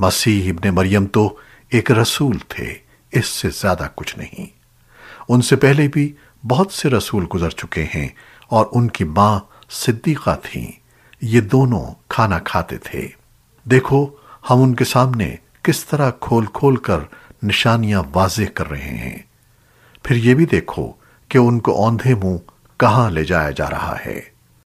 मसीह इब्ने मरियम तो एक रसूल थे, इससे ज़्यादा कुछ नहीं। उनसे पहले भी बहुत से रसूल गुजर चुके हैं और उनकी माँ सिद्दीका थी। ये दोनों खाना खाते थे। देखो, हम उनके सामने किस तरह खोल खोल कर निशानियाँ वाजे कर रहे हैं। फिर ये भी देखो कि उनको औंधे मुँह कहाँ ले जाया जा रहा है।